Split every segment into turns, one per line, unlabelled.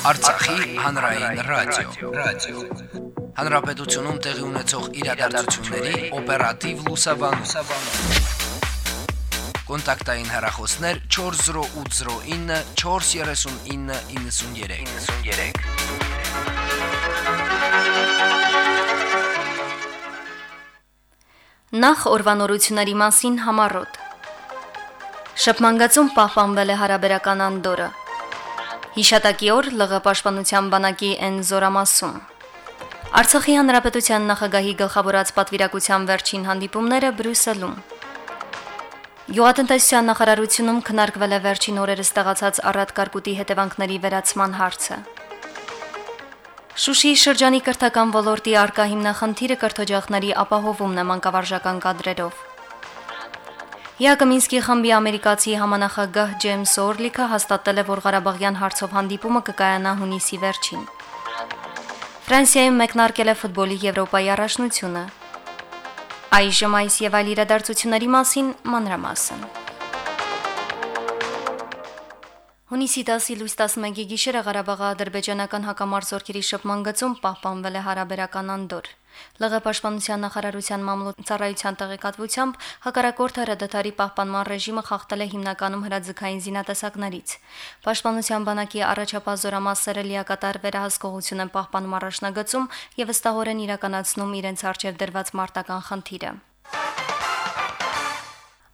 Արցախի հանրային ռադիո, ռադիո։ Հանրապետությունում տեղի ունեցող իրադարձությունների օպերատիվ լուսաբանում։ Կոնտակտային հեռախոսներ 40809 43993։ 93
Նախ օրվանորությունների մասին համառոտ։ Շփմանգացում պահպանվել է հարաբերական անդորը։ Հիշատակի օր ԼՂ պաշտպանության բանակի N զորամասում։ Արցախի հանրապետության նախագահի գլխավորած պատվիրակության վերջին հանդիպումները Բրյուսելում։ Յուղատնտեսության նախարարությունում քննարկվել է վերջին օրերս տեղացած առատ կարկուտի հետևանքների վերացման հարցը։ Շուշիի շրջանի կրթական ոլորտի արկա հիմնախնդիրը կրթօջախների ապահովումն է մանկավարժական կadrերով։ Յակոմինսկի խմբի ամերիկացի համանախագահ Ջեյմս Օրլիքը հաստատել է, որ Ղարաբաղյան հարցով հանդիպումը կկայանա հունիսի վերջին։ Ֆրանսիայում մեկնարկել է ֆուտբոլի Եվրոպայի առաջնությունը։ Այժմ այս եւ այլ իրադարձությունների մասին մանրամասն։ Հունիսի 10-ի լույս 11-ի գիշերը Ղարաբաղի ադրբեջանական հակամարզորքերի շփման գծում պահպանվել է հարաբերական անդոր։ ԼՂ պաշտպանության նախարարության մամլոյցարայության տեղեկատվությամբ հակարակորթ հրադադարի պահպանման ռեժիմը խախտել է հիմնականում հրաձգային զինատեսակներից։ Պաշտպանության բանակի առաջապահ զորամասերը լիակատար վերահսկողություն են պահպանում առաջնագծում եւ ըստահորեն իրականացնում իրենց արժեվ դրված մարտական խնդիրը։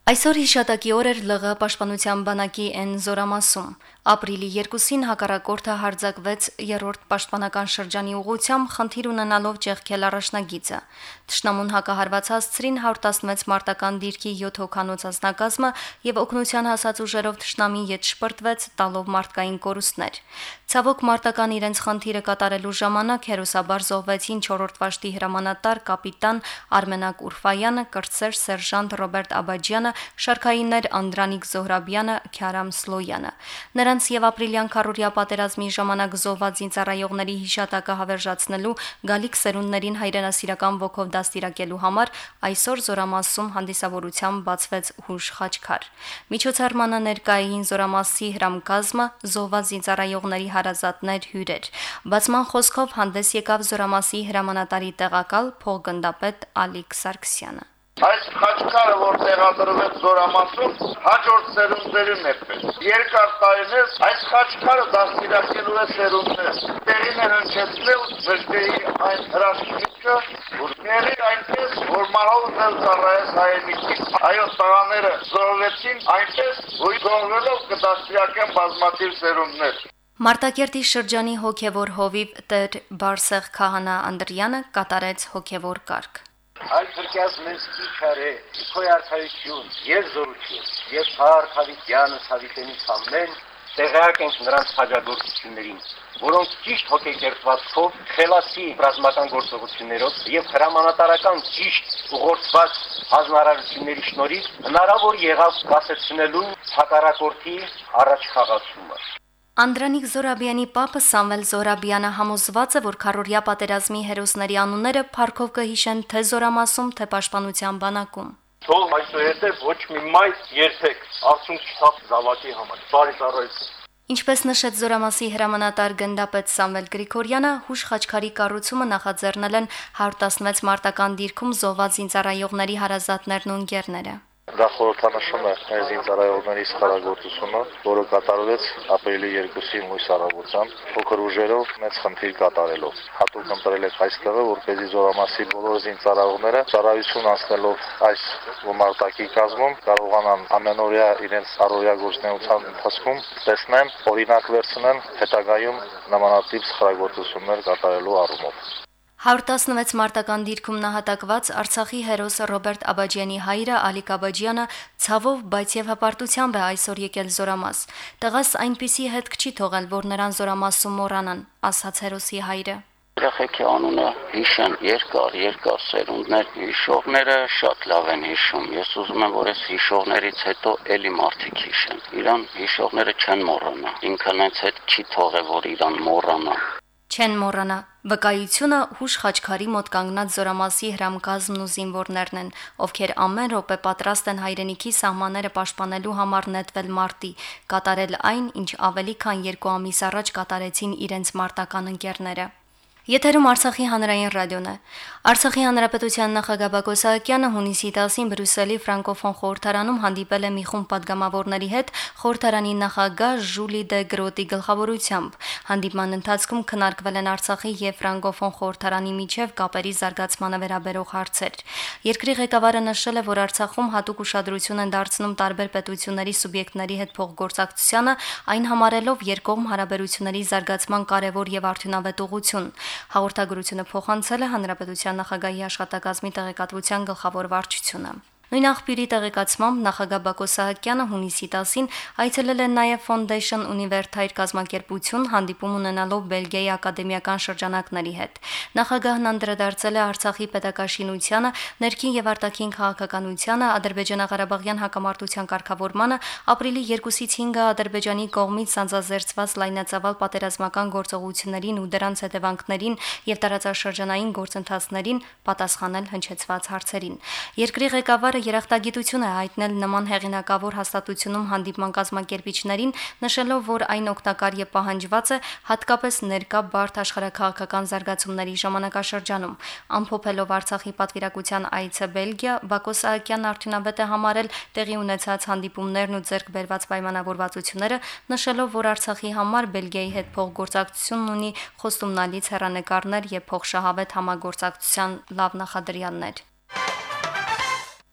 Այսօր հիշատակի օր էր ԼՂ պաշտպանության բանակի N զորամասում։ Ապրիլի 2-ին հակառակորդը հարձակվեց երրորդ պաշտպանական շրջանի ուղությամբ խնդիր ունենալով ճեղքել առաջնագիծը։ Տշնամուն հակահարված հասցրին 116 մարտական դիրքի 7 հոգանոց անձնակազմը եւ օկնության հասած ուժերով տշնամի յետ շպրտվեց տալով մարտկային կորուստներ։ Ցավոք մարտական իրենց խնդիրը կատարելու ժամանակ հերոսաբար զոհվեցին 4-րդ վաշտի հրամանատար կապիտան Արմենակ Ուրֆայանը, կրտսեր սերժանտ Ռոբերտ Աբաջյանը, շարքայիններ Անդրանիկ Զոհրաբյանը, Քյարամ Սլոյանը։ Նրան Նրանց եւ ապրիլյան քարորիա պատերազմի ժամանակ զոհված զինծառայողների հիշատակը հավերժացնելու գալիք սերունդներին հայրենասիրական ոգով դաստիարակելու համար այսօր Զորամասում հանդիսավորությամբ բացվեց հուշ խաչքար։ Միջոցառմանը ներկային Զորամասի հրամկազմը զոհված զինծառայողների հարազատներ հյուրեր։ Բացման խոսքով հանդես եկավ Զորամասի հրամանատարի տեղակալ փոխգնդապետ Ալիկ Սարգսյանը։
Այս խաչքարը, որ տեղադրվել Զորամասում, հաջորդ սերունդերին է պես։ Երկար տարիներ այս խաչքարը դաստիարակելու է սերունդներ։ Տեղին են հնչեցնել բժշկերի այն հրաշքիքը, որ ների այնպես, որ մահալն ծառայես հայերենիքին։ Այո, տղաները զոհվեցին այնպես, որ զոհվելով կդաստիարակեն բազմաթիվ սերունդներ։
Մարտակերտի շրջանի հոգևոր հովիվ Տեր Բարսեղ Քահանա Անդրյանը կատարեց հոգևոր կարգ
այլ փրկյաս մեզ քիչ է քոյ արխայություն եւ զորություն եւ Փարքավիտյանը Սավիտենից ամեն տեղյակ ենք նրանց հաջողություններին որոնք ճիշտ հոգեկերտվածքով, խելացի ռազմական գործողություններով եւ հրամանատարական ճիշտ ուղղորդված հանրարարությունների շնորհիվ հնարավոր եղավ կասեցնելու հակառակորդի առաջ խաղացումը։
Անդրանիկ Զորաբյանի պապը Սամվել Զորաբյանը համոզված է, որ քարորիա պատերազմի հերոսների անունները Փարքով կհիշեն թե Զորամասում, թե Պաշտպանության բանակում։
Թող այսուհետև ոչ մի մայ երբեք արդյունք չթափ զավակի համար։ Բարի ծառայություն։
Ինչպես նշեց Զորամասի հրամանատար գնդապետ Սամվել Գրիգորյանը, հուշ խաչքարի կառուցումը նախաձեռնել են 116 մարտական դիրքում զոհված զինծառայողների հարազատներն ու ընկերները։
Դա խորհրդանշում է մեր զինծառայողների սխալագործությունը, որը կատարվեց ապրիլի 2-ի մույս առավոտյան փոքր ուժերով մեծ խնդիր կատարելով։ Հատուկ ընտրել եք այս տեղը, որպեսզի Զորամասի բոլոր զինծառայողները ծառայություն անցնելով այս մարտակի կազմում կարողանան ամենօրյա իրենց առօրյա գործունեության ընթացքում տեսնեն, օրինակ վերցնեն հետագայում նմանատիպ սխալագործություններ կատարելու առումով։
116 մարտական դիրքում նահատակված Արցախի հերոս Ռոբերտ Աբաջյանի հայրը Ալիկ Աբաջյանը ցավով, բայց եւ հպարտությամբ է այսօր եկել Զորամաս։ Տղաս այնպիսի հետք չի թողել, որ նրան Զորամասում մոռանան, ասաց հերոսի հայրը։
Երեխեքի անունը հիշեն երկար, երկար սերունդներ, հիշողները շատ լավ են հիշում։ Ես ուզում եմ, որ այս հիշողներից հետո էլի մարդիկ հիշեն։ Իրան հիշողները չեն մոռանա։ Ինքն հենց հետ չի թողել, որ իրան մոռանա։
Չեն մոռանա վկայությունը հուշ խաչքարի մոտ կանգնած զորամասի հրամկազմն ու զինվորներն են, ովքեր ամեն րոպե պատրաստ են հայրենիքի սահմանները պաշտպանելու համար նետվել մարտի, կատարել այն, ինչ ավելի քան 2 ամիս առաջ կատարեցին իրենց մարտական ընկերները։ Եթերում Արցախի հանրային ռադիոն է։ Արցախի հանրապետության նախագահ Բակոս Սահակյանը հունիսի 10-ին Բրյուսելի ֆրանկոֆոն խորհրդարանում հանդիպել է մի խումբ падգամավորների հետ խորհրդարանի նախագահ Ժուլի դե Գրոտի գլխավորությամբ։ Հանդիպման ընթացքում քննարկվել են Արցախի եւ ֆրանկոֆոն խորհրդարանի միջև կապերի զարգացմանը վերաբերող հարցեր։ Երկրի ղեկավարը նշել է, որ Արցախում հատուկ ուշադրություն են դարձնում տարբեր պետությունների սուբյեկտների հետ փոխգործակցությանը, այն համարելով երկկողմ հարաբերությունների զարգացման կարևոր եւ արդյունավետ ուղղություն։ Հաղորդագրությունը փոխանցել է Հանրապետության նախագահի աշխատակազմի տեղեկատվության գլխավոր վարչությունը։ Նույն աղբյուրի տեղեկացմամբ նախագահ Բակո Սահակյանը հունիսի 10-ին այցելել է նաև Foundation Univertire կազմակերպություն հանդիպում ունենալով Բելգիայի ակադեմիական շրջանակների հետ։ Նախագահն անդրադարձել է Արցախի պետակաշինությանը, ներքին եւ արտաքին քաղաքականությանը, Ադրբեջանա-Ղարաբաղյան հակամարտության կարգավորմանը, ապրիլի 2-ից 5-ը Ադրբեջանի կողմից սանձազերծված լայնածավալ պատերազմական գործողություններին ու դրանց հետևանքներին եւ տարածաշրջանային գործընթացներին պատասխանել հնչեցված հարցերին։ Երկրի ղեկավար Գավառը երախտագիտություն է հայտնել նման հեղինակավոր հաստատությունում հանդիպման կազմակերպիչներին, նշելով, որ այն օգտակար եւ պահանջված է հատկապես ներկա բարդ աշխարհակաղակական զարգացումների ժամանակաշրջանում։ Ամփոփելով Արցախի պատվիրակության այցը Բելգիա, Բակո Սահակյանն արդյունավետ է համարել տեղի ունեցած հանդիպումներն ու ձեռք բերված պայմանավորվածությունները, նշելով, որ Արցախի համար Բելգիայի հետ փոխգործակցությունն ունի խոստումնալից հերանեկարներ եւ փոխշահավետ համագործակցության լավ նախադրյալներ։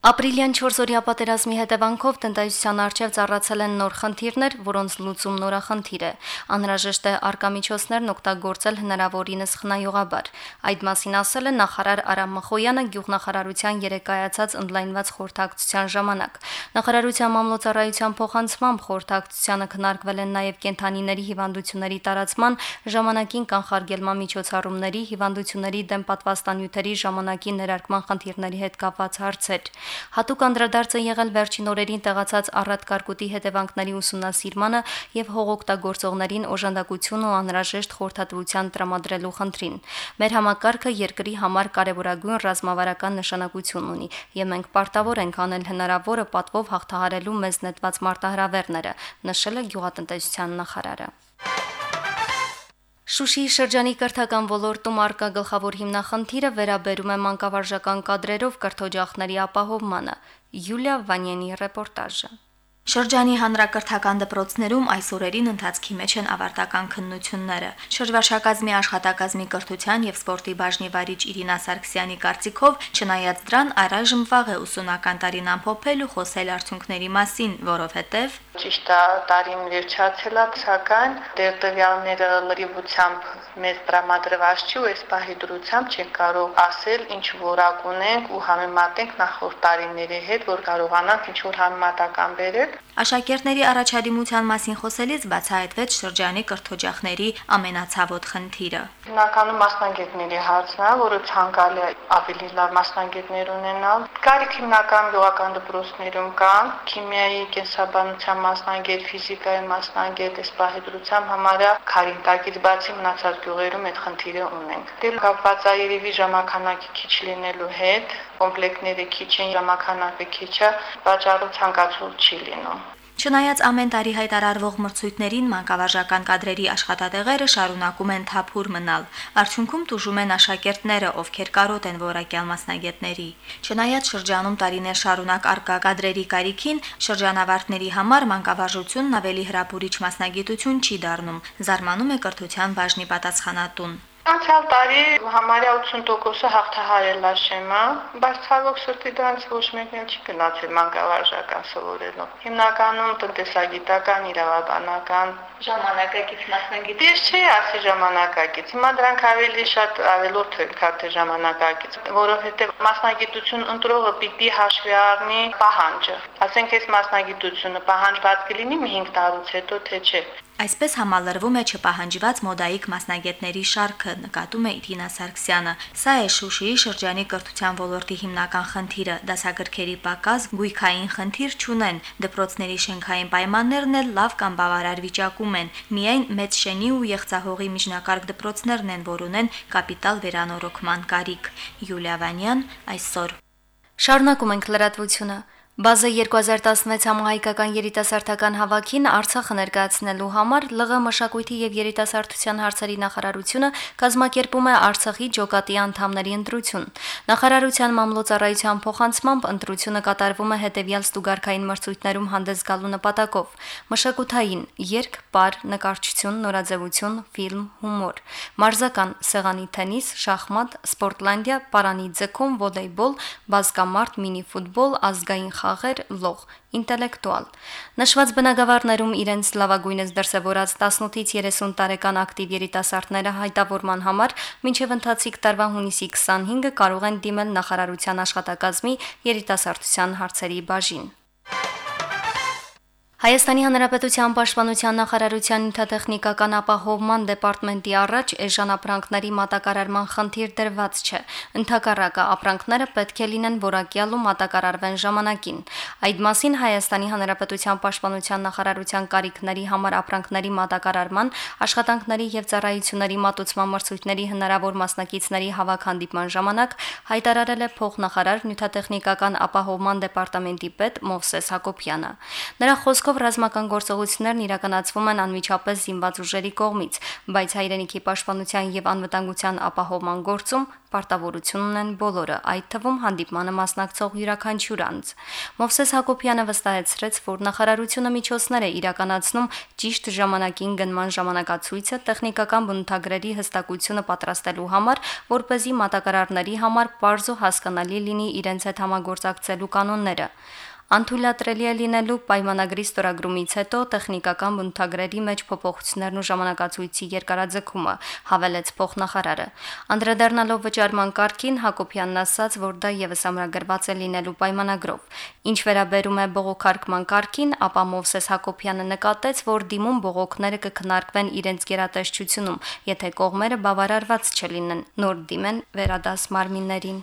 Ապրիլյան 4-օրյա պատերազմի հետևանքով տնտեսության արչև ծառացել են նոր խնդիրներ, որոնց լուծում նորախնդիր է։ Անհրաժեշտ է արկամիջոցներն օգտագործել հնարավորինս խնայողաբար։ Այդ մասին ասել է նախարար Արամ Մխոյանը գյուղնախարարության երեկայացած ընդլայնված խորհրդակցության ժամանակ։ Նախարարության մամլոցարայության փոխանցմամբ խորհրդակցությանը քննարկվել են նաև կենթանիների հիվանդությունների տարածման, ժամանակին կանխարգելման միջոցառումների, հիվանդությունների դեմ պատվաստանյութերի ժամանակի ներարկման խնդիրների հետ կապված հարցեր։ Հատուկ անդրադարձ է եղել վերջին օրերին տեղացած առատ կարկուտի հետևանքների ուսումնասիրմանը եւ հողօգտագործողներին օժանդակություն ու անհրաժեշտ խորհրդատվության տրամադրելու խնդրին։ Մեր համակարգը երկրի համար կարևորագույն ռազմավարական նշանակություն ունի եւ մենք պարտավոր ենք անել հնարավորը պատվով հաղթահարելու մեզ նետված մարտահրավերները, նշել է գյուղատնտեսության նախարարը։ Շուշիի շրջանի կրթական ոլորտում արկա գլխավոր հիմնախնդիրը վերաբերում է մանկավարժական կադրերով կրթօջախների ապահովմանը։ Յուլիա Վանյանի ռեպորտաժը։
Շրջանի հանրակրթական դպրոցներում այս օրերին ընթացքի մեջ են ավարտական քննությունները։ Շրջվարշակազմի աշխատակազմի կրթության եւ սպորտի բաժնի վարիչ Իրինա Սարգսյանի կարծիքով, չնայած դրան, առայժմ վաղ է ուսումնական տարին ամփոփել ու խոսել արդյունքների մասին, որովհետեւ
Ճիշտ է, տարին վերջացել է, սակայն դեր տվյալները լրիվությամբ մեզ տրամադրված չի ու այս պահի դրությամբ չենք կարող ասել ինչ որակ ունենք ու համեմատենք նախորդ տարիների հետ, որ կարողանանք ինչ որ համեմատական բերել։
Աշակերտների առաջադիմության մասին խոսելիս բացահայտվեց շրջանի կրթօջախների ամենացավոտ խնդիրը։
Հիմնականում մասնագետների հարցն է, որը ցանկալի է ավելի լավ մասնագետներ ունենալ։ Կարիք հիմնական գյուղական դպրոցներում կան քիմիայի, կենսաբանության մասնագետ, ֆիզիկայի մասնագետ, այս պահեդրությամբ համարյա քարինտակից բացի մնացած գյուղերում այդ խնդիրը ունենք։ Դե կապված է երևի ժամանականակի քիչ լինելու հետ, կոմպլեկտները քիչ են, ժամանականակը քիչ է, վաճառը ցանկացულ չի լինում։
Չնայած ամեն տարի հայտարարվող մրցույթներին մանկավարժական կadrերի աշխատատեղերը շարունակում են թափուր մնալ։ Արդյունքում տուժում են աշակերտները, ովքեր կարոտ են որակյալ մասնագետների։ Չնայած շրջանում տարիներ շարունակ արկա կadrերի կարիքին, շրջանավարտների համար մանկավարժությունն ավելի հրապուրիչ մասնագիտություն չի դառնում, զարմանում է կրթության բաժնի պատասխանատուն։
Անցյալ տարի համարյա 80%-ը հաղթահարել է շեմը, բայց ցավոք սրտի դրանց ոչ մեկն չի գնացել մանկավարժական սովորելու։ Հիմնականում տնտեսագիտական, իրավաբանական
ժամանակակից մասնագետ։
Ես չի ասի ժամանակակից։ Հիմա դրանք ավելի շատ ավելորդ են, քան թե ժամանակակից, որովհետև մասնագիտություն ընտրողը պիտի հաշվի առնի պահանջը։ Ասենք այս մասնագիտությունը պահանջված կլինի մի 5 տարուց հետո, թե չէ։
Այսպես համալրվում է չպահանջված մոդայիկ մասնագետների շարքը, նկատում է Իրինա Սարգսյանը։ Սա է Շուշիի շրջանի կրթության ոլորտի հիմնական խնդիրը։ Դասագրքերի պակաս գույքային խնդիր չունեն։ Դպրոցների շենքային պայմաններն էլ լավ կամ բավարար վիճակում են։ Միայն մեծ շենի ու եղծահողի միջնակարգ դպրոցներն են, որ ունեն կապիտալ վերանորոգման կարիք։ Յուլիա Վանյան այսօր
Շարունակում ենք լրատվությունը։ Բազը 2016 համահայկական երիտասարդական հավաքին Արցախը ներկայացնելու համար ԼՂ մշակույթի եւ երիտասարդության հարցերի նախարարությունը կազմակերպում է Արցախի ջոկատի անդամների ընտրություն։ Նախարարության մամլոյցարայության փոխանցմամբ ընտրությունը կատարվում է հետեւյալ ստուգարքային մրցույթներում հանդես գալու նպատակով՝ մշակութային, երգ, պար, նկարչություն, նորաձևություն, ֆիլմ, հումոր, մարզական, սեղանի թենիս, շախմատ, սպորտլանդիա, պարանի ձգում, վոլեյբոլ, բազկամարտ, մինի-ֆուտբոլ, ազգային խաղեր, լող, ինտելեկտուալ։ Նշված բնագավառներում իրենց լավագույնս դրսևորած 18-ից 30 տարեկան ակտիվ երիտասարդները հայտավորման համար մինչև ընթացիկ տարվա հունիսի 25-ը կարող են դիմել նախարարության աշխատակազմի երիտասարդության հարցերի բաժին։ Հայաստանի Հանրապետության Պաշտպանության նախարարության նյութատեխնիկական ապահովման դեպարտամենտի առաջ էժան ապրանքների մատակարարման խնդիր դրված չէ։ Ընթակառակը ապրանքները պետք է լինեն որակյալ ու մատակարարվեն ժամանակին։ Այդ մասին Հայաստանի Հանրապետության Պաշտպանության նախարարության կարիքների համար ապրանքների մատակարարման, աշխատանքների եւ ծառայությունների մատուցման մրցույթների հնարավոր մասնակիցների հավաք հանդիպման ժամանակ հայտարարել է փոխնախարար նյութատեխնիկական ապահովման դեպարտամենտի պետ Մովսես Հակոբյանը։ Նրա խոսքով Նպատակով ռազմական գործողություններն իրականացվում են անմիջապես զինված ուժերի կողմից, բայց հայրենիքի պաշտպանության եւ անվտանգության ապահովման գործում պարտավորությունն են բոլորը, այդ թվում հանդիպմանը մասնակցող յուրաքանչյուր անձ։ Մովսես Հակոբյանը վստահեցրեց, որ նախարարությունը միջոցներ է իրականացնում ճիշտ ժամանակին գնման ժամանակացույցը տեխնիկական բնութագրերի հստակությունը պատրաստելու համար, որ เป զի մատակարարների համար པարզ ու հասկանալի լինի իրենց հետ համագործակցելու կանոնները։ Անթույլատրելի է լինելու պայմանագրի ստորագրումից հետո տեխնիկական բնութագրերի մեջ փոփոխություններն ու ժամանակացույցի երկարաձգումը, հավելեց փոխնախարարը։ Անդրադառնալով վճարման կարգին Հակոբյանն ասաց, որ դա եւս ամրագրված է լինելու պայմանագրով։ Ինչ վերաբերում է բողոքարկման կարգին, ապա Մովսես Հակոբյանը նկատեց, որ դիմում բողոքները կքննարկվեն իրենց գերատեսչությունում, եթե կողմերը բավարարված չլինեն, նոր դիմեն վերադաս մարմիններին։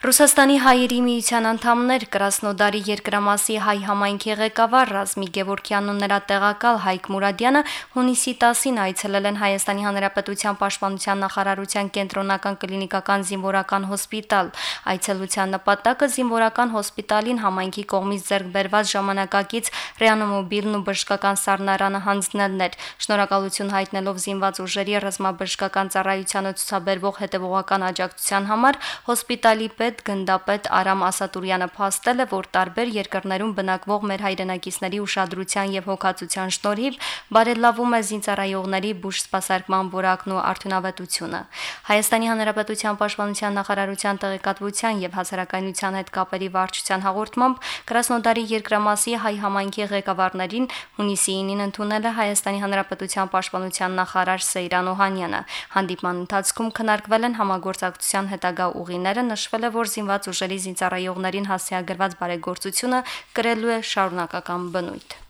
Ռուսաստանի հայերի միության անդամներ Կրասնոդարի երկրամասի հայ համայնքի ղեկավար Ռազմի Գևորքյանն ու նրա տեղակալ Հայկ Մուրադյանը հունիսի 10-ին այցելել են Հայաստանի Հանրապետության Պաշտպանության նախարարության կենտրոնական կլինիկական զինվորական հոսպիտալ։ Այցելության նպատակը զինվորական հոսպիտալին համայնքի կողմից ձեռք բերված ժամանակակից ռեանոմոբիլն ու բժշկական սառնարանը հանձնելն էր։ Շնորհակալություն հայտնելով զինված ուժերի ռազմաբժշկական ծառայությանը ցուցաբերվող հետևողական աջակցության համար հոսպիտալի պետ պետ գնդապետ Արամ Ասատուրյանը փաստել է, որ տարբեր երկրներում բնակվող մեր հայրենակիցների ուշադրության եւ հոգացության շնորհիվ բարելավում է զինծառայողների բուժ սպասարկման որակն ու արդյունավետությունը։ Հայաստանի Հանրապետության Պաշտպանության նախարարության տեղեկատվության եւ հասարակայնության հետ կապերի վարչության հաղորդմամբ Կրասնոդարի երկրամասի հայ համայնքի ղեկավարներին հունիսի 9-ին ընդունել է Հայաստանի Հանրապետության Պաշտպանության նախարար Սեյրան Օհանյանը։ Հանդիպման ընթացքում քննարկվել են համագործակցության հետագա ուղիները, նշվել է, որ զինված ուժերի զինծառայողներին հասցեագրված բարեգործությունը կրելու է շարունակական բնույթ։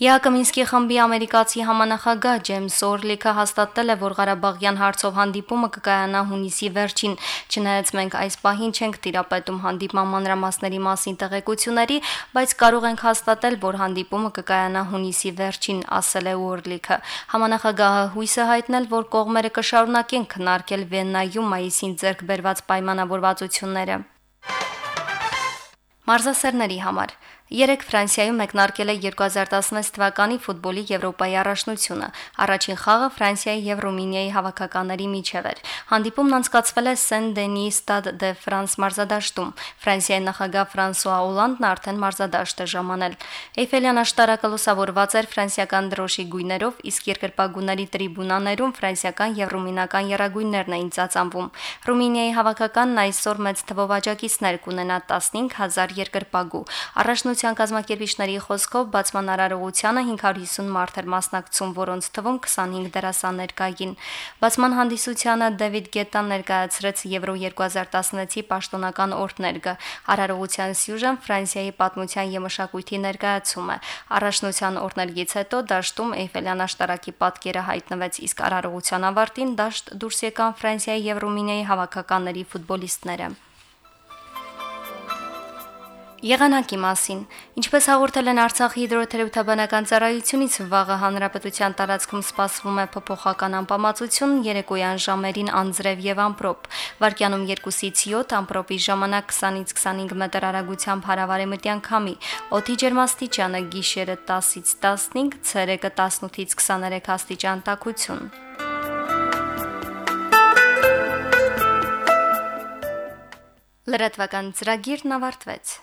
Յակոմինսկի խմբի ամերիկացի համանախագահ Ջեյմս Օրլիքը հաստատել է, որ Ղարաբաղյան հարցով հանդիպումը կկայանա հունիսի վերջին։ Չնայած մենք այս պահին չենք տիրապետում հանդիպման մանրամասների մասին տեղեկությունների, բայց կարող ենք հաստատել, որ հանդիպումը կկայանա հունիսի վերջին, ասել է Օրլիքը։ Համանախագահը հույս է հայտնել, որ կողմերը կշարունակեն քննարկել Վեննայում մայիսին ձեռք բերված պայմանավորվածությունները։ Մարզասերների համար Երեք Ֆրանսիայում մեկնարկել է 2016 թվականի ֆուտբոլի Եվրոպայի առաջնությունը։ Առաջին խաղը Ֆրանսիայի եւ Ռումինիայի հավաքականների միջև էր։ Հանդիպումն անցկացվել է Սեն-Դենի Stade de France մարզադաշտում։ Ֆրանսիայի նախագահ Ֆրանսուଆ Օլանդն արդեն մարզադաշտ է ժամանել։ Էյֆելյան աշտարակը լուսավորված էր ֆրանսիական դրոշի գույներով, իսկ երկրպագուների տրիբունաներում ֆրանսիական եւ ռումինական երագույններն էին ծածանվում։ Ռումինիայի հավաքականն այսօր մեծ թվով աջակիցներ կունենա 15000 երկրպագու։ Առաջնություն հանրապետության կազմակերպիչների խոսքով բացման արարողությանը 550 մարդ էր մասնակցում, որոնց թվում 25 դերասաններ կային։ Բացման հանդիսությանը Դեվիդ Գետան ներկայացրեց Եվրո 2016-ի պաշտոնական օրդներգը։ Արարողության սյուժեն Ֆրանսիայի պատմության եւ մշակույթի ներկայացում է։ Առաջնության օրդներգից հետո դաշտում Էյֆելյան աշտարակի պատկերը հայտնվեց, իսկ արարողության ավարտին դաշտ դուրս եկան Ֆրանսիայի եւ Ռումինիայի հավաքականների ֆուտբոլիստները։ Եղանակի մասին. Ինչպես հաղորդել են Արցախի հիդրոթերապևտաբանական ծառայությունից, վաղը հանրապետության տարածքում սպասվում է փոփոխական անբավարարություն, երեկոյան ժամերին անձրև եւ ամպրոպ։ Վարկյանում 2-ից 7 ամպրոպի ժամանակ 20-ից 25 մետր արագությամբ հարավարեմտյան քամի։ Օդի ջերմաստիճանը գիշերը 10-ից 15, ցերեկը 18-ից 23 աստիճան տաքություն։ Լրատվական ծրագիրն ավարտվեց։